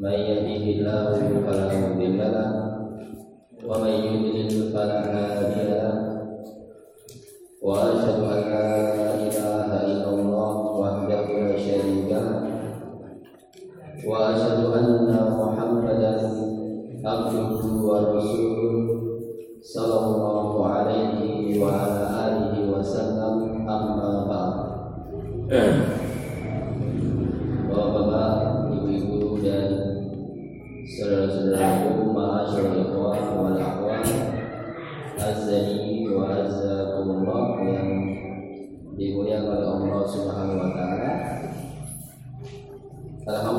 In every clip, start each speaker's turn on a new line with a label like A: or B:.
A: من يهده الله فلا مضل له ومن يضلل فلا هادي له واشهد ان لا اله الا الله وحده لا شريك له واشهد ان محمدا عبده ورسوله صلى الله عليه وعلى اله وسلم اما بعد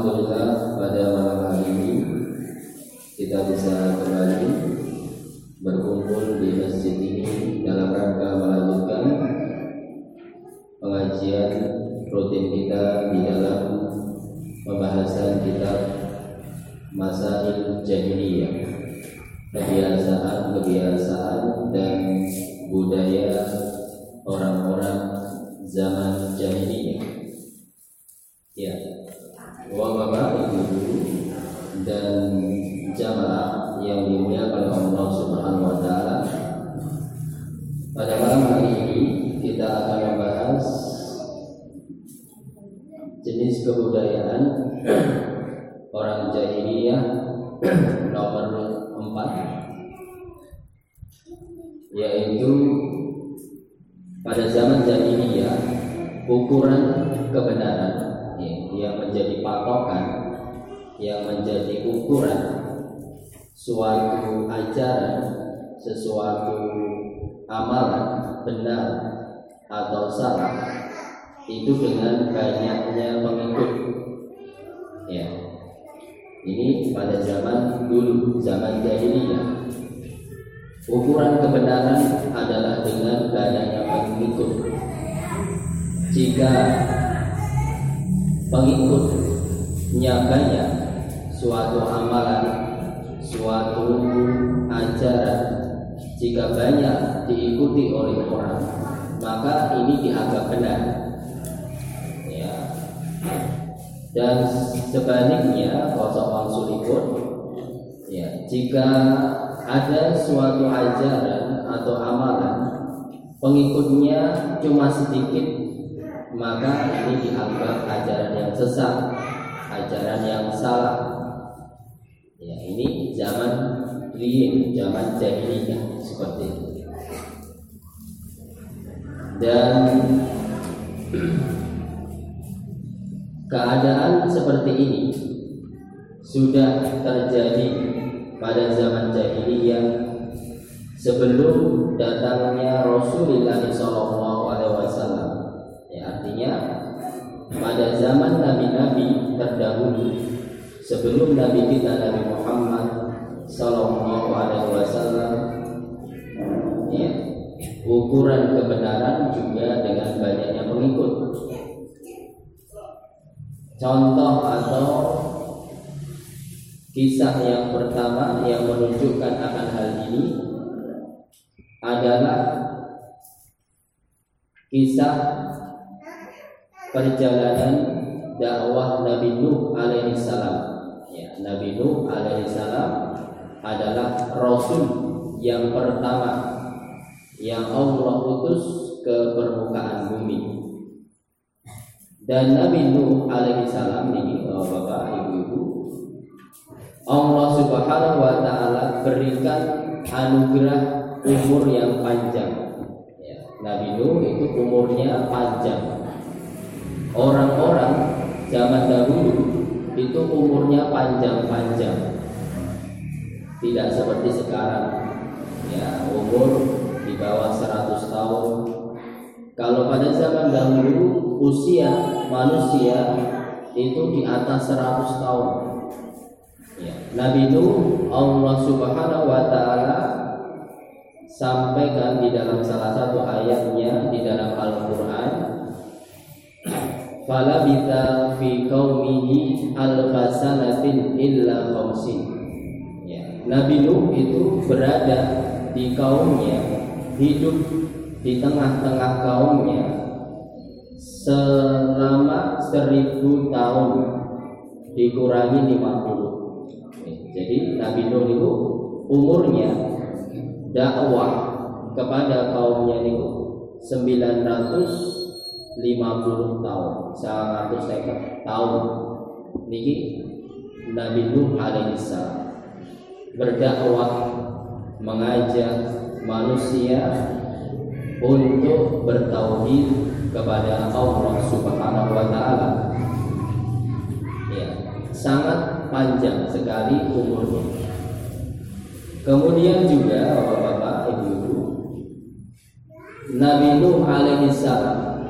A: Alhamdulillah pada malam hari ini kita bisa kembali berkumpul di masjid ini dalam rangka melanjutkan pengajian rutin kita di dalam pembahasan kitab masail jahiliyah kebiasaan-kebiasaan dan budaya orang-orang zaman jahiliyah. Ya ibu dan jamaah yang dimuliakan oleh Allah Subhanahu wa taala pada malam hari ini kita akan membahas jenis kebudayaan orang jahiliyah nomor 4 yaitu pada zaman jahiliyah ukuran kebenaran yang menjadi patokan yang menjadi ukuran suatu ajaran sesuatu amalan benar atau salah itu dengan banyaknya pengikut ya ini pada zaman dulu, zaman jahiliyah. Ukuran kebenaran adalah dengan banyaknya pengikut. Jika pengikutnya banyak, suatu amalan, suatu ajaran, jika banyak diikuti oleh orang, maka ini dianggap benar. Dan sebaliknya kosong sulipun ya jika ada suatu ajaran atau amalan pengikutnya cuma sedikit maka ini dianggap ajaran yang sesat ajaran yang salah ya ini zaman riin zaman jahiliyah seperti itu dan Keadaan seperti ini sudah terjadi pada zaman jahiliyah sebelum datangnya Rasulullah SAW. Ya, artinya pada zaman nabi-nabi terdahulu sebelum nabi kita Nabi Muhammad Sallallahu Alaihi Wasallam, ya, ukuran kebenaran juga dengan banyaknya pengikut. Contoh atau kisah yang pertama yang menunjukkan akan hal ini adalah kisah perjalanan dakwah Nabi Nuh alaihi salam. Ya, Nabi Nuh alaihi salam adalah rasul yang pertama yang Allah utus ke permukaan bumi. Dan Nabi Nuh alaihi salam ini Bapak Ibu-ibu Allah Subhanahu wa taala berikan anugerah umur yang panjang. Ya, Nabi Nuh itu umurnya panjang. Orang-orang zaman dahulu itu umurnya panjang-panjang. Tidak seperti sekarang. Ya, umur di bawah 100 tahun. Kalau pada zaman dahulu usia manusia itu di atas 100 tahun. Ya, Nabi Nuh Allah Subhanahu wa taala sampaikan di dalam salah satu ayatnya di dalam Al-Qur'an Fala bita fi qaumihi alfasanatin illa khamsin. Ya, Nabi Nuh itu berada di kaumnya, hidup di tengah-tengah kaumnya selama seribu tahun dikurangi 50. Jadi Nabi Nuh itu umurnya dakwah kepada kaumnya itu 950 tahun 150 tahun niki Nabi Nuh alaihissalam berdakwah mengajak manusia untuk bertauhid kepada Allah Subhanahu wa taala. Ya, sangat panjang sekali umurnya. Kemudian juga Bapak-bapak, Ibu-ibu, Nabi Nuh alaihi salam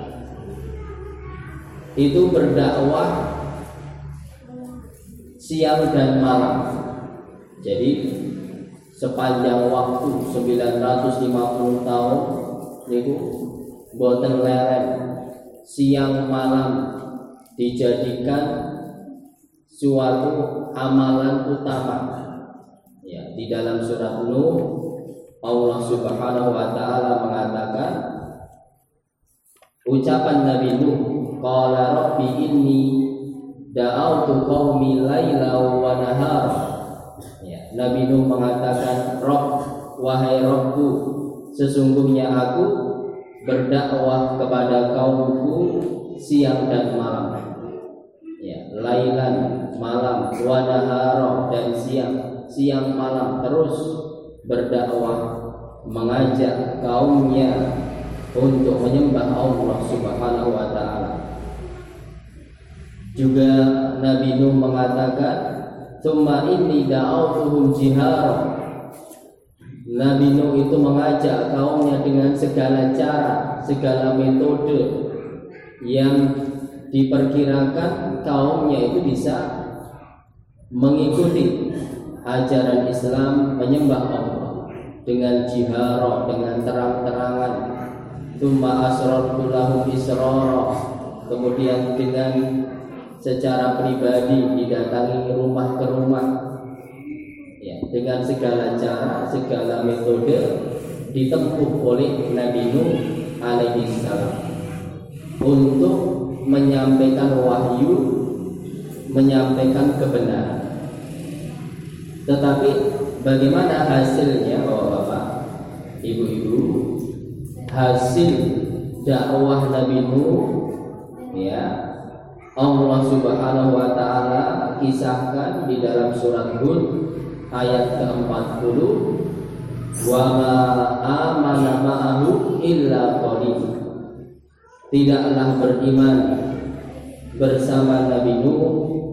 A: itu berdakwah siang dan malam. Jadi sepanjang waktu 950 tahun itu boten leren siang malam dijadikan suatu amalan utama Ya, di dalam surat Nuh Allah Subhanahu wa taala mengatakan ucapan Nabi Nuh qala rabbi inni da'awtu qaumi laila wa nahar ya, Nabi Nuh mengatakan Rob wahai Robku sesungguhnya aku berdakwah kepada kaumku siang dan malam ya lailan malam wa nahara dan siang siang malam terus berdakwah mengajak kaumnya untuk menyembah Allah Subhanahu wa taala. Juga Nabi Nuh mengatakan, "Tsumma inni da'awtuhum jihara." Nabi Nuh itu mengajak kaumnya dengan segala cara, segala metode yang diperkirakan kaumnya itu bisa mengikuti ajaran Islam menyembah Allah dengan jiharah dengan terang-terangan Tumma asrartu lahum Kemudian dengan secara pribadi didatangi rumah ke rumah ya, dengan segala cara, segala metode ditempuh oleh Nabi Nuh alaihi salam untuk menyampaikan wahyu, menyampaikan kebenaran. Tetapi bagaimana hasilnya Bapak-bapak, Ibu-ibu? Hasil dakwah Nabi Nuh ya Allah Subhanahu wa taala kisahkan di dalam surat Hud ayat ke-40 wa ma amana ma'ahu illa qalil tidaklah beriman bersama Nabi Nuh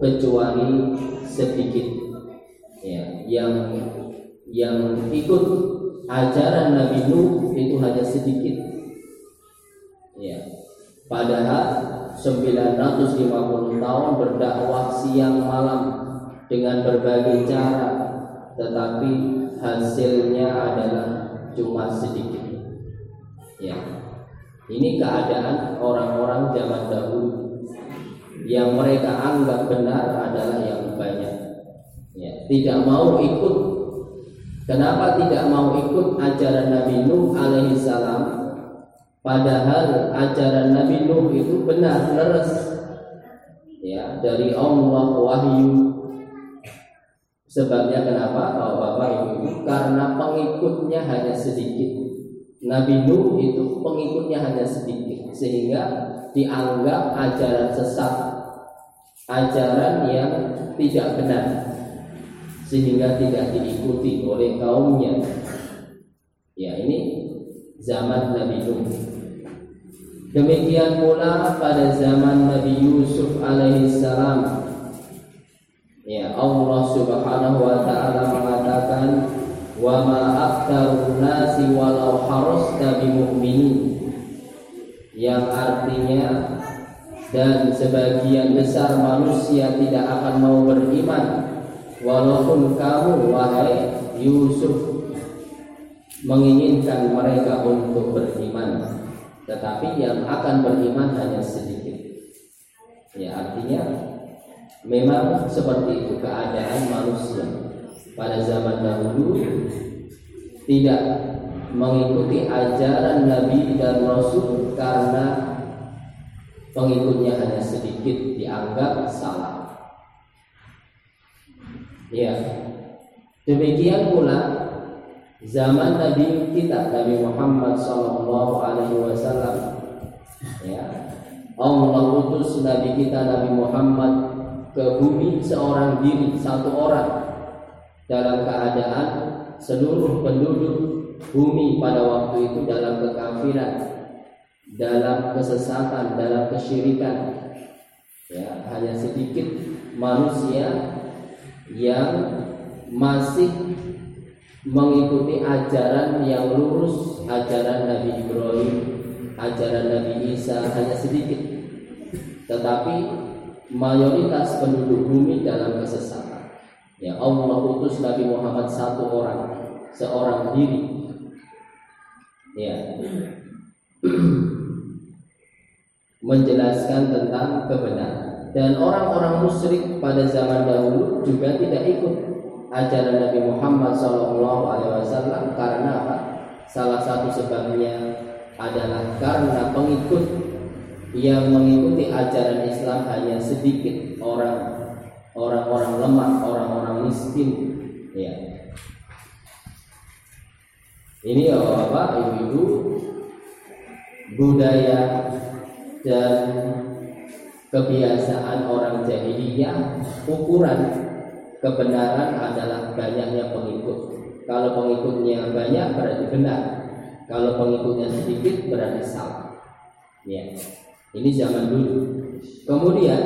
A: kecuali sedikit ya, yang yang ikut ajaran Nabi Nuh itu hanya sedikit. Ya. Padahal 950 tahun berdakwah siang malam dengan berbagai cara tetapi hasilnya adalah cuma sedikit. Ya. Ini keadaan orang-orang zaman dahulu yang mereka anggap benar adalah yang banyak ya, tidak mau ikut kenapa tidak mau ikut ajaran Nabi Nuh alaihi salam padahal ajaran Nabi Nuh itu benar leres. Ya dari Allah wahyu. Sebabnya kenapa kalau Bapak Ibu karena pengikutnya hanya sedikit. Nabi Nuh itu pengikutnya hanya sedikit sehingga dianggap ajaran sesat. Ajaran yang tidak benar sehingga tidak diikuti oleh kaumnya. Ya, ini zaman Nabi Nuh. Demikian pula pada zaman Nabi Yusuf alaihissalam. Ya, Allah Subhanahu wa taala mengatakan, "Wa ma aktsarun nasi walau harasta bimu'minin." Yang artinya dan sebagian besar manusia tidak akan mau beriman walaupun kamu wahai Yusuf menginginkan mereka untuk beriman tetapi yang akan beriman hanya sedikit. Ya artinya memang seperti itu keadaan manusia. Pada zaman dahulu tidak mengikuti ajaran Nabi dan Rasul karena pengikutnya hanya sedikit dianggap salah. Ya demikian pula zaman Nabi kita Nabi Muhammad Sallallahu Alaihi Wasallam. Ya. Allah utus Nabi kita Nabi Muhammad ke bumi seorang diri satu orang. Dalam keadaan seluruh penduduk bumi pada waktu itu dalam kekafiran dalam kesesatan dalam kesyirikan. Ya hanya sedikit manusia yang masih mengikuti ajaran yang lurus ajaran Nabi Ibrahim ajaran Nabi Isa hanya sedikit. Tetapi mayoritas penduduk bumi dalam kesesatan ya Allah utus Nabi Muhammad satu orang seorang diri. Ya. Menjelaskan tentang kebenaran. Dan orang-orang musyrik pada zaman dahulu juga tidak ikut ajaran Nabi Muhammad SAW karena apa? Salah satu sebabnya adalah karena pengikut yang mengikuti ajaran Islam hanya sedikit orang orang-orang lemah, orang-orang miskin, ya. Ini ya Bapak, Ibu-ibu budaya dan kebiasaan orang jahiliyah ukuran kebenaran adalah banyaknya pengikut. Kalau pengikutnya banyak berarti benar. Kalau pengikutnya sedikit berarti salah. Ya. Ini zaman dulu. Kemudian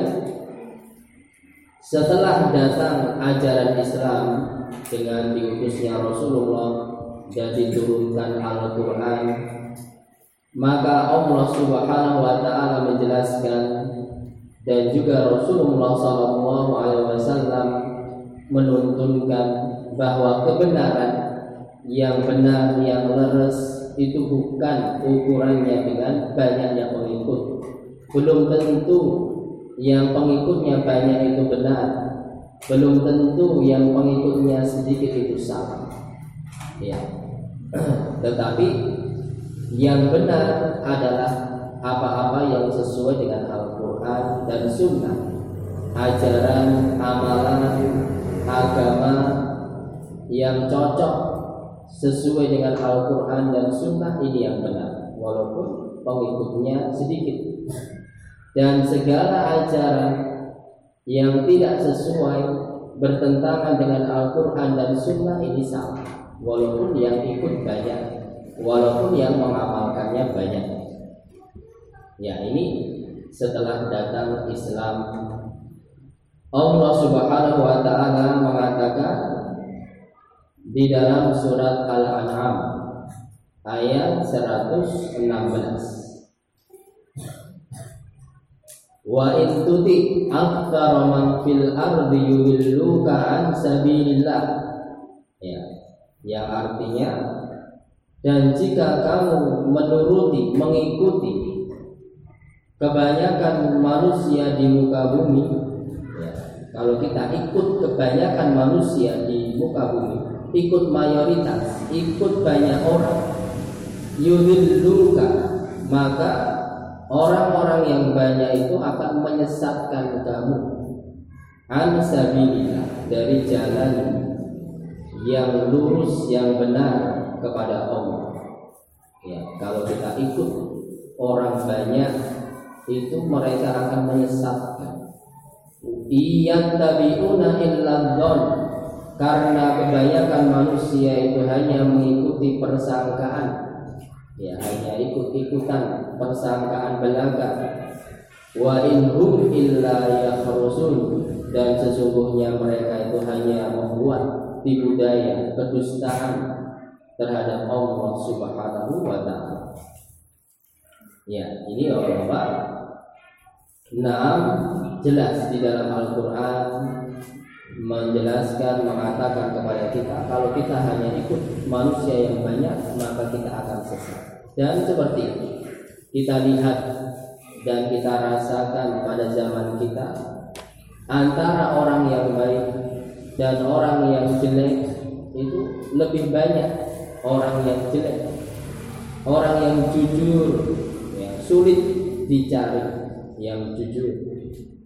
A: setelah datang ajaran Islam dengan diutusnya Rasulullah dan diturunkan Al-Qur'an maka Allah Subhanahu wa taala menjelaskan dan juga Rasulullah sallallahu alaihi menuntunkan bahwa kebenaran yang benar yang leres itu bukan ukurannya dengan banyaknya pengikut. Belum tentu yang pengikutnya banyak itu benar. Belum tentu yang pengikutnya sedikit itu salah. Ya. Tetapi yang benar adalah apa-apa yang sesuai dengan Al-Quran dan Sunnah ajaran, amalan, agama yang cocok sesuai dengan Al-Quran dan Sunnah ini yang benar. Walaupun pengikutnya sedikit. Dan segala ajaran yang tidak sesuai bertentangan dengan Al-Quran dan Sunnah ini salah walaupun yang ikut banyak walaupun yang mengamalkannya banyak. Ya ini setelah datang Islam Allah Subhanahu wa taala mengatakan di dalam surat Al-An'am ayat 116 Wa in tuti aktsara man fil ardi yudilluka an sabilillah. Ya yang artinya dan jika kamu menuruti mengikuti kebanyakan manusia di muka bumi kalau kita ikut kebanyakan manusia di muka bumi, ikut mayoritas, ikut banyak orang, yudilluka, maka orang-orang yang banyak itu akan menyesatkan kamu ansabilillah dari jalan yang lurus yang benar kepada Allah. Ya, kalau kita ikut orang banyak itu mereka akan menyesatkan iyattabi'una illa dhon karena kebanyakan manusia itu hanya mengikuti persangkaan. Ya hanya ikut-ikutan persangkaan belaka. Wa inhum illa yakhrusun. Dan sesungguhnya mereka itu hanya membuat tipu daya kedustaan terhadap Allah Subhanahu wa taala. Ya, ini orang Bapak Nah, jelas di dalam Al-Quran menjelaskan mengatakan kepada kita kalau kita hanya ikut manusia yang banyak maka kita akan sesat. Dan seperti itu kita lihat dan kita rasakan pada zaman kita antara orang yang baik dan orang yang jelek itu lebih banyak orang yang jelek. Orang yang jujur yang sulit dicari yang jujur.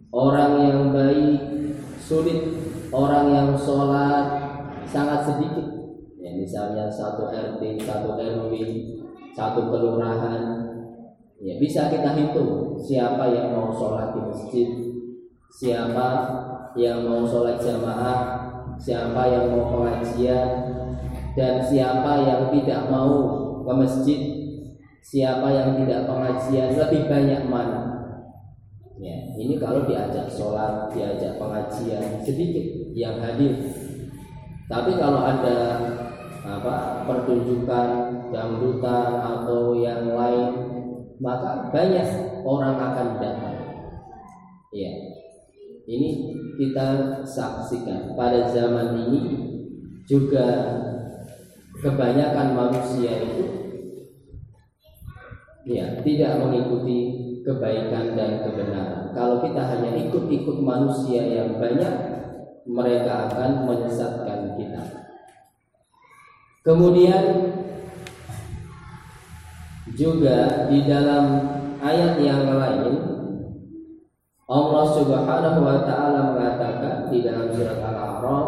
A: Orang yang baik sulit. Orang yang sholat sangat sedikit. Ya misalnya satu RT satu RW satu kelurahan. Ya bisa kita hitung siapa yang mau sholat di masjid siapa yang mau sholat jamaah siapa yang mau pengajian dan siapa yang tidak mau ke masjid siapa yang tidak pengajian lebih banyak mana ya ini kalau diajak sholat diajak pengajian sedikit yang hadir. Tapi kalau ada apa pertunjukan dangdutan atau yang lain maka banyak orang akan datang. Ya ini kita saksikan. Pada zaman ini juga kebanyakan manusia itu ya tidak mengikuti kebaikan dan kebenaran. Kalau kita hanya ikut-ikut manusia yang banyak, mereka akan menyesatkan kita. Kemudian juga di dalam ayat yang lain Allah Subhanahu wa taala mengatakan di dalam surat Al-A'raf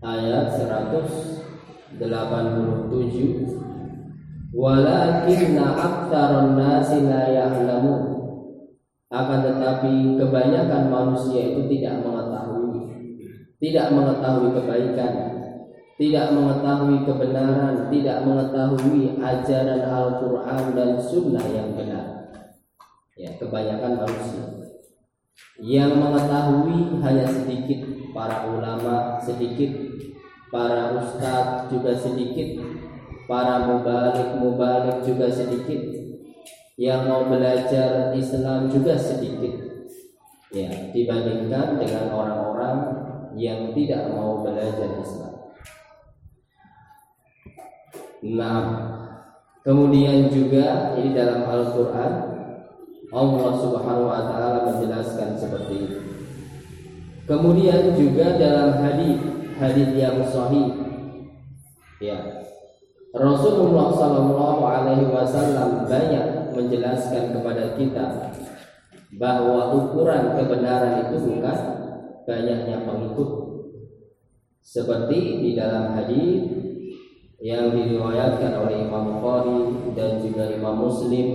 A: ayat 187 Walakinna aktsarun nasi la ya'lamun akan tetapi kebanyakan manusia itu tidak mengetahui. Tidak mengetahui kebaikan. Tidak mengetahui kebenaran. Tidak mengetahui ajaran Al-Qur'an dan sunnah yang benar. Ya kebanyakan manusia. Yang mengetahui hanya sedikit para ulama, sedikit para ustadz juga sedikit, para mubalik-mubalik juga sedikit, yang mau belajar Islam juga sedikit. Ya, dibandingkan dengan orang-orang yang tidak mau belajar Islam. Nah, kemudian juga ini dalam Al-Qur'an Allah Subhanahu wa taala menjelaskan seperti itu. Kemudian juga dalam hadis hadis yang sahih ya Rasulullah Shallallahu Alaihi Wasallam banyak menjelaskan kepada kita bahwa ukuran kebenaran itu bukan banyaknya pengikut seperti di dalam hadis yang diriwayatkan oleh Imam Bukhari dan juga Imam Muslim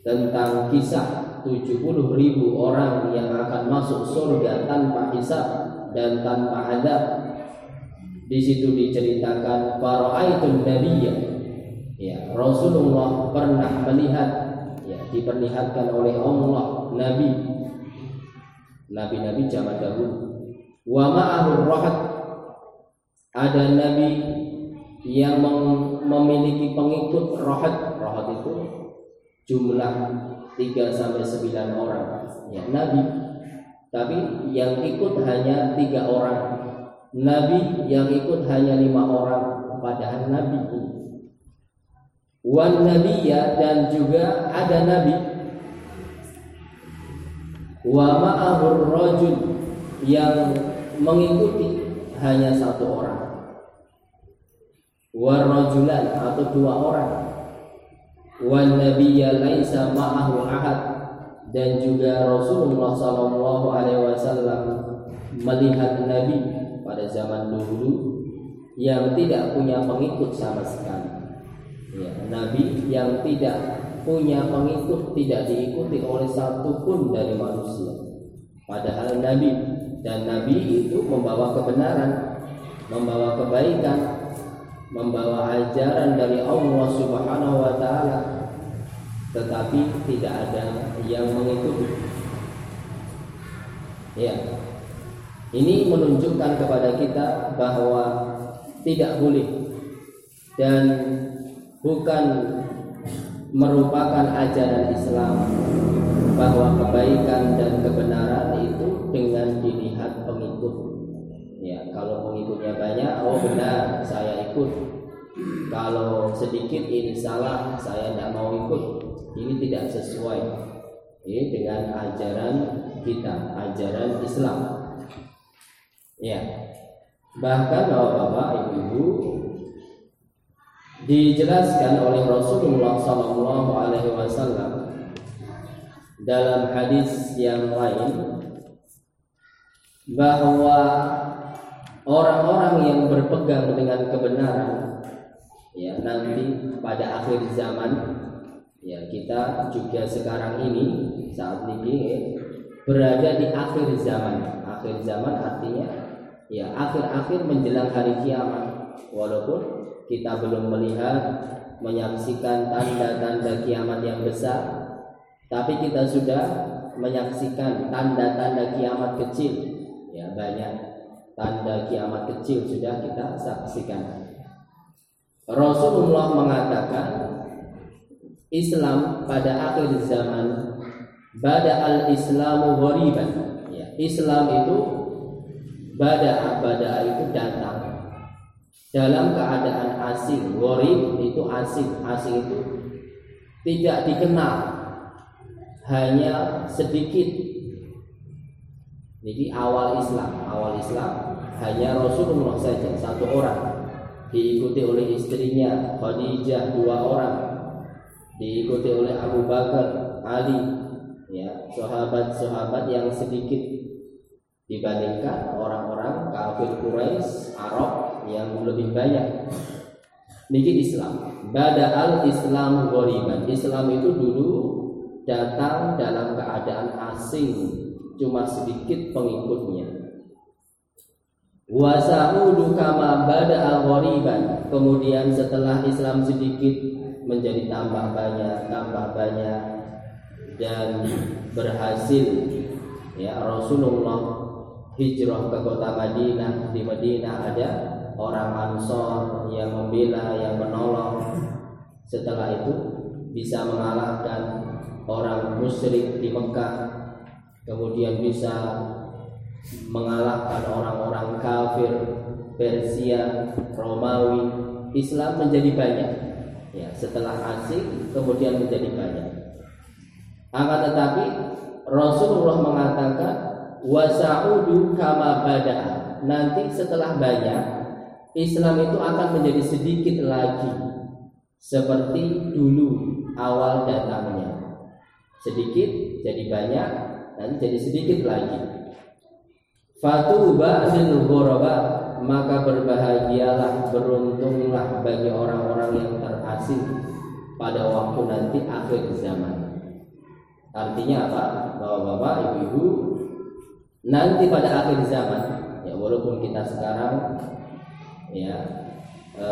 A: tentang kisah 70 ribu orang yang akan masuk surga tanpa hisab dan tanpa adab. Di situ diceritakan faraaitun nabiyya. Ya, Rasulullah pernah melihat ya diperlihatkan oleh Allah nabi. Nabi-nabi zaman dahulu. Wa ma'ahu rahat ada nabi yang memiliki pengikut rohat rohat itu jumlah 3 sampai 9 orang. Ya nabi. Tapi yang ikut hanya tiga orang nabi yang ikut hanya lima orang padahal nabi. Ini wan ya dan juga ada nabi. Wa ma'ahur rajul yang mengikuti hanya satu orang. Warajulan atau dua orang. Wan nabiyya laisa ma'ahu ahad. Dan juga Rasulullah sallallahu alaihi wasallam melihat nabi pada zaman dulu yang tidak punya pengikut sama sekali. Ya, nabi yang tidak punya pengikut tidak diikuti oleh satu pun dari manusia. Padahal nabi dan nabi itu membawa kebenaran, membawa kebaikan, membawa ajaran dari Allah Subhanahu wa taala tetapi tidak ada yang mengikuti. Ya. Ini menunjukkan kepada kita bahwa tidak boleh dan bukan merupakan ajaran Islam bahwa kebaikan dan kebenaran itu dengan dilihat pengikut. Ya, kalau pengikutnya banyak, oh benar, saya ikut. Kalau sedikit ini salah, saya tidak mau ikut. Ini tidak sesuai ini dengan ajaran kita, ajaran Islam. Ya, bahkan bapak-bapak, ibu-ibu, dijelaskan oleh Rasulullah Sallallahu Alaihi Wasallam dalam hadis yang lain bahwa orang-orang yang berpegang dengan kebenaran ya nanti pada akhir zaman ya kita juga sekarang ini saat ini berada di akhir zaman. Akhir zaman artinya ya akhir-akhir menjelang hari kiamat. Walaupun kita belum melihat menyaksikan tanda-tanda kiamat yang besar tapi kita sudah menyaksikan tanda-tanda kiamat kecil. Ya banyak tanda kiamat kecil sudah kita saksikan. Rasulullah mengatakan Islam pada akhir zaman bada al-islamu ghariban. Ya Islam itu bada bada itu datang dalam keadaan asing. Gharib itu asing. Asing itu tidak dikenal. Hanya sedikit. Jadi awal Islam, awal Islam hanya Rasulullah saja satu orang diikuti oleh istrinya Khadijah dua orang diikuti oleh Abu Bakar Ali ya sahabat-sahabat yang sedikit dibandingkan orang-orang kafir Quraisy Arab yang lebih banyak. Niki Islam. Bada al Islam ghoriban Islam itu dulu datang dalam keadaan asing cuma sedikit pengikutnya. Wasahudu kama bada al ghoriban kemudian setelah Islam sedikit menjadi tambah banyak tambah banyak dan berhasil. Ya Rasulullah hijrah ke kota Madinah di Madinah ada orang Ansor yang membela, yang menolong. Setelah itu bisa mengalahkan orang musyrik di Mekah, kemudian bisa mengalahkan orang-orang kafir Persia, Romawi, Islam menjadi banyak. Ya, setelah asing kemudian menjadi banyak. Akan tetapi Rasulullah mengatakan wasaudu kama bada. Nanti setelah banyak Islam itu akan menjadi sedikit lagi seperti dulu awal datangnya. Sedikit jadi banyak, nanti jadi sedikit lagi. Fatuba ghuraba, maka berbahagialah, beruntunglah bagi orang-orang yang terasing pada waktu nanti akhir zaman. Artinya apa? Bapak-bapak, ibu-ibu, nanti pada akhir zaman, ya walaupun kita sekarang ya e,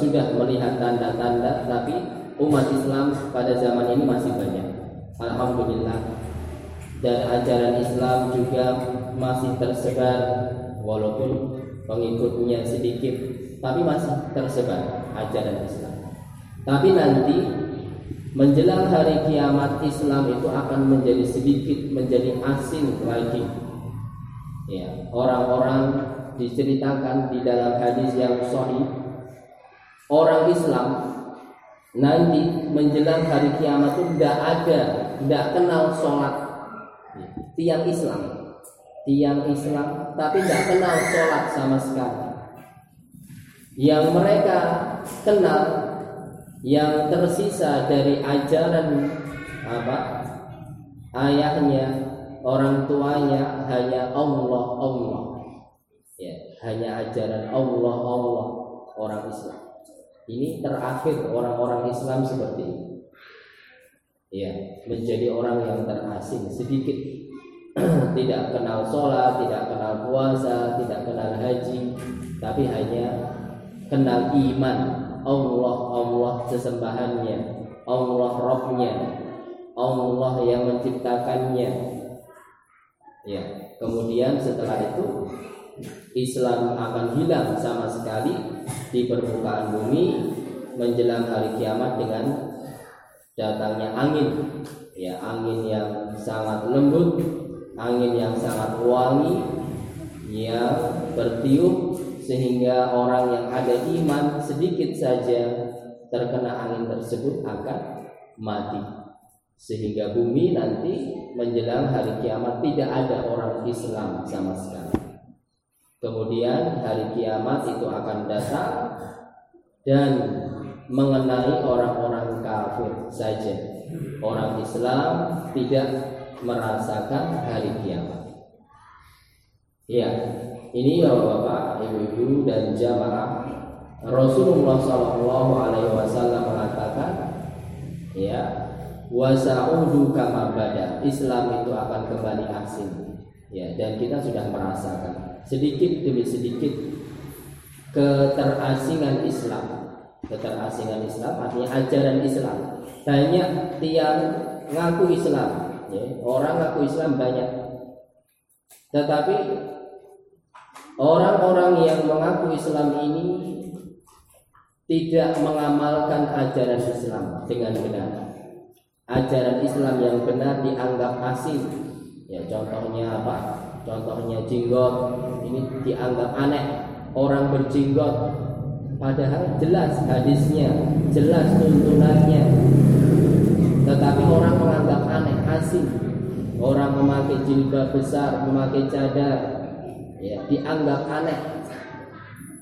A: sudah melihat tanda-tanda tapi umat Islam pada zaman ini masih banyak. Alhamdulillah. Dan ajaran Islam juga masih tersebar walaupun pengikutnya sedikit tapi masih tersebar ajaran Islam. Tapi nanti menjelang hari kiamat Islam itu akan menjadi sedikit menjadi asing lagi ya orang-orang diceritakan di dalam hadis yang sahih orang Islam nanti menjelang hari kiamat itu tidak ada tidak kenal sholat. Tiang Islam tiang Islam tapi tidak kenal sholat sama sekali. Yang mereka kenal yang tersisa dari ajaran apa ayahnya orang tuanya hanya Allah Allah. Ya hanya ajaran Allah Allah orang Islam. Ini terakhir orang-orang Islam seperti ini. Ya menjadi orang yang terasing sedikit. Tidak kenal sholat tidak kenal puasa tidak kenal haji tapi hanya kenal iman. Allah Allah sesembahannya. Allah Robnya. Allah yang menciptakannya ya. Kemudian setelah itu Islam akan hilang sama sekali di permukaan bumi menjelang hari kiamat dengan datangnya angin. Ya angin yang sangat lembut angin yang sangat wangi yang bertiup sehingga orang yang ada iman sedikit saja terkena angin tersebut akan mati sehingga bumi nanti menjelang hari kiamat tidak ada orang Islam sama sekali. Kemudian hari kiamat itu akan datang dan mengenai orang-orang kafir saja. Orang Islam tidak merasakan hari kiamat. Ya, ini bapak-bapak, ibu-ibu dan jamaah Rasulullah Wasallam mengatakan, ya, wasaudu kama bada. Islam itu akan kembali asing. Ya, dan kita sudah merasakan sedikit demi sedikit keterasingan Islam. Keterasingan Islam artinya ajaran Islam. Banyak tiang ngaku Islam, ya, orang ngaku Islam banyak. Tetapi Orang-orang yang mengaku Islam ini tidak mengamalkan ajaran Islam dengan benar. Ajaran Islam yang benar dianggap asing. Ya, contohnya apa? Contohnya jenggot ini dianggap aneh. Orang berjenggot padahal jelas hadisnya, jelas tuntunannya. Tetapi orang menganggap aneh, asing. Orang memakai jilbab besar, memakai cadar, ya, dianggap aneh.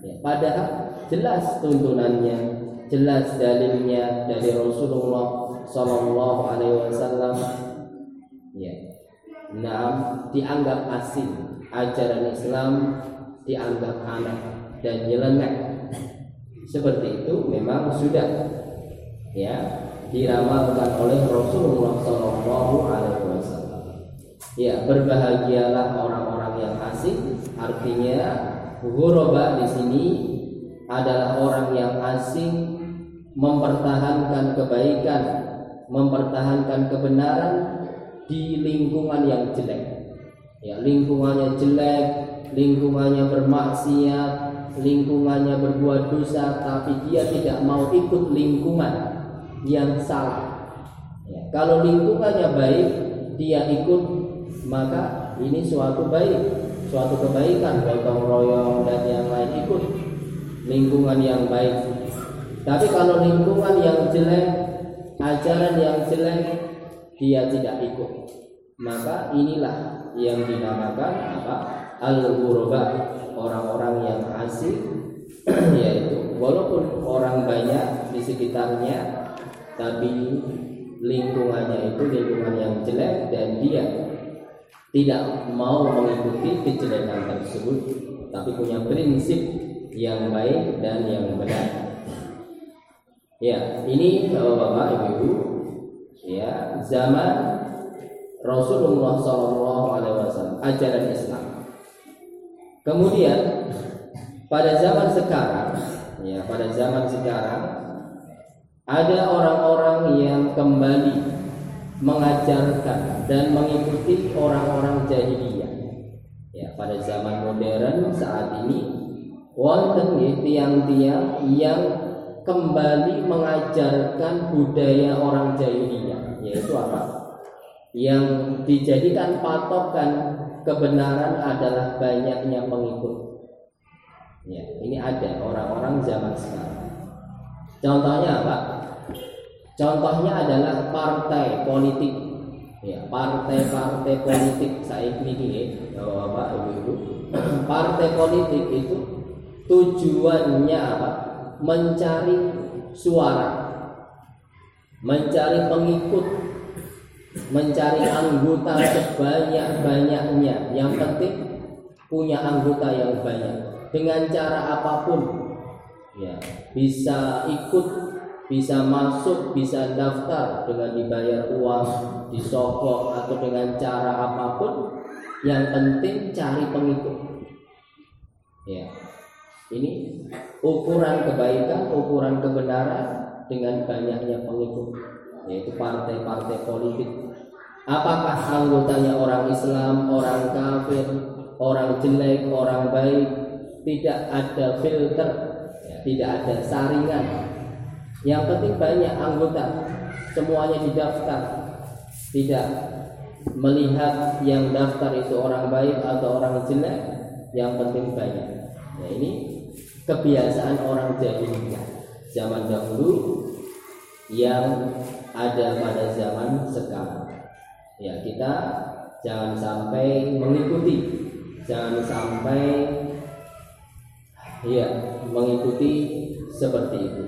A: Ya, padahal jelas tuntunannya, jelas dalilnya dari Rasulullah Shallallahu Alaihi Wasallam. Ya, nah dianggap asing, ajaran Islam dianggap aneh dan nyeleneh. Seperti itu memang sudah ya diramalkan oleh Rasulullah Shallallahu Alaihi Wasallam. Ya berbahagialah orang-orang yang asing Artinya Ghuraba di sini adalah orang yang asing mempertahankan kebaikan, mempertahankan kebenaran di lingkungan yang jelek. Ya, lingkungannya jelek, lingkungannya bermaksiat, lingkungannya berbuat dosa, tapi dia tidak mau ikut lingkungan yang salah. Ya, kalau lingkungannya baik, dia ikut, maka ini suatu baik suatu kebaikan gotong royong dan yang lain ikut lingkungan yang baik tapi kalau lingkungan yang jelek ajaran yang jelek dia tidak ikut. Maka inilah yang dinamakan apa? Al ghuraba orang-orang yang asing. Yaitu walaupun orang banyak di sekitarnya tapi lingkungannya itu lingkungan yang jelek dan dia tidak mau mengikuti kejelekan tersebut tapi punya prinsip yang baik dan yang benar. Ya, ini Bapak-bapak, Ibu, ya, zaman Rasulullah Shallallahu alaihi wasallam ajaran Islam. Kemudian pada zaman sekarang, ya, pada zaman sekarang ada orang-orang yang kembali mengajarkan dan mengikuti orang-orang jahiliyah. Ya, pada zaman modern saat ini wonten tiang-tiang yang kembali mengajarkan budaya orang jahiliyah, yaitu apa? Yang dijadikan patokan kebenaran adalah banyaknya pengikut. Ya, ini ada orang-orang zaman sekarang. Contohnya apa? Contohnya adalah partai politik. Ya, partai-partai politik saya ini ya, Bapak Ibu-ibu. Partai politik itu tujuannya apa? Mencari suara. Mencari pengikut. Mencari anggota sebanyak-banyaknya. Yang penting punya anggota yang banyak. Dengan cara apa pun ya, bisa ikut bisa masuk, bisa daftar dengan dibayar uang, disogok atau dengan cara apa pun. Yang penting cari pengikut. Ya. Ini ukuran kebaikan, ukuran kebenaran dengan banyaknya pengikut, yaitu partai-partai politik. Apakah anggotanya orang Islam, orang kafir, orang jelek, orang baik? Tidak ada filter, ya, tidak ada saringan, yang penting banyak anggota, semuanya didaftar. Tidak. melihat yang daftar itu orang baik atau orang jelek, yang penting banyak. Nah ini kebiasaan orang jahiliyah zaman dahulu yang ada pada zaman sekarang. Ya kita jangan sampai mengikuti, jangan sampai ya mengikuti seperti itu.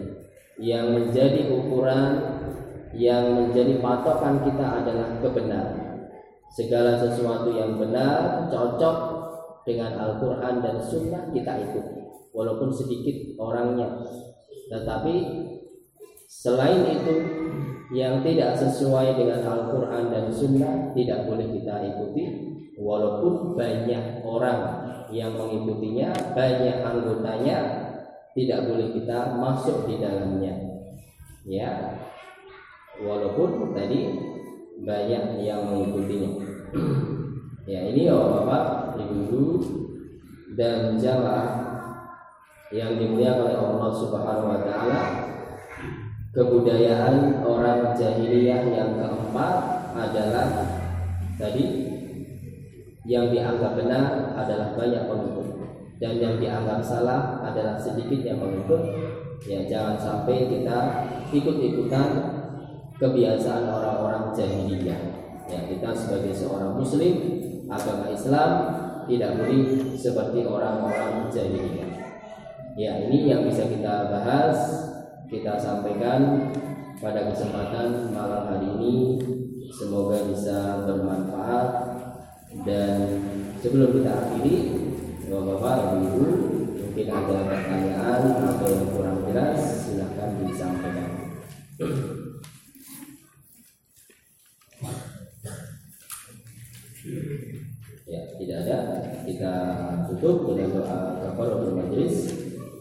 A: Yang menjadi ukuran, yang menjadi patokan kita adalah kebenaran segala sesuatu yang benar cocok dengan Al-Quran dan Sunnah kita ikuti walaupun sedikit orangnya tetapi selain itu yang tidak sesuai dengan Al-Quran dan Sunnah tidak boleh kita ikuti walaupun banyak orang yang mengikutinya banyak anggotanya tidak boleh kita masuk di dalamnya ya walaupun tadi banyak yang mengikutinya. ya ini ya Bapak, Ibu dan jamaah yang dimuliakan oleh Allah Subhanahu wa taala. Kebudayaan orang jahiliyah yang keempat adalah tadi yang dianggap benar adalah banyak pengikut dan yang dianggap salah adalah sedikit yang mengikut. Ya jangan sampai kita ikut-ikutan kebiasaan orang-orang jahiliyah. Ya, kita sebagai seorang muslim agama Islam tidak boleh seperti orang-orang jahiliyah. Ya, ini yang bisa kita bahas, kita sampaikan pada kesempatan malam hari ini. Semoga bisa bermanfaat dan sebelum kita akhiri, Bapak-bapak, Ibu, mungkin ada pertanyaan atau yang kurang jelas silahkan disampaikan. Ya, tidak ada. Kita tutup dengan doa kafaratul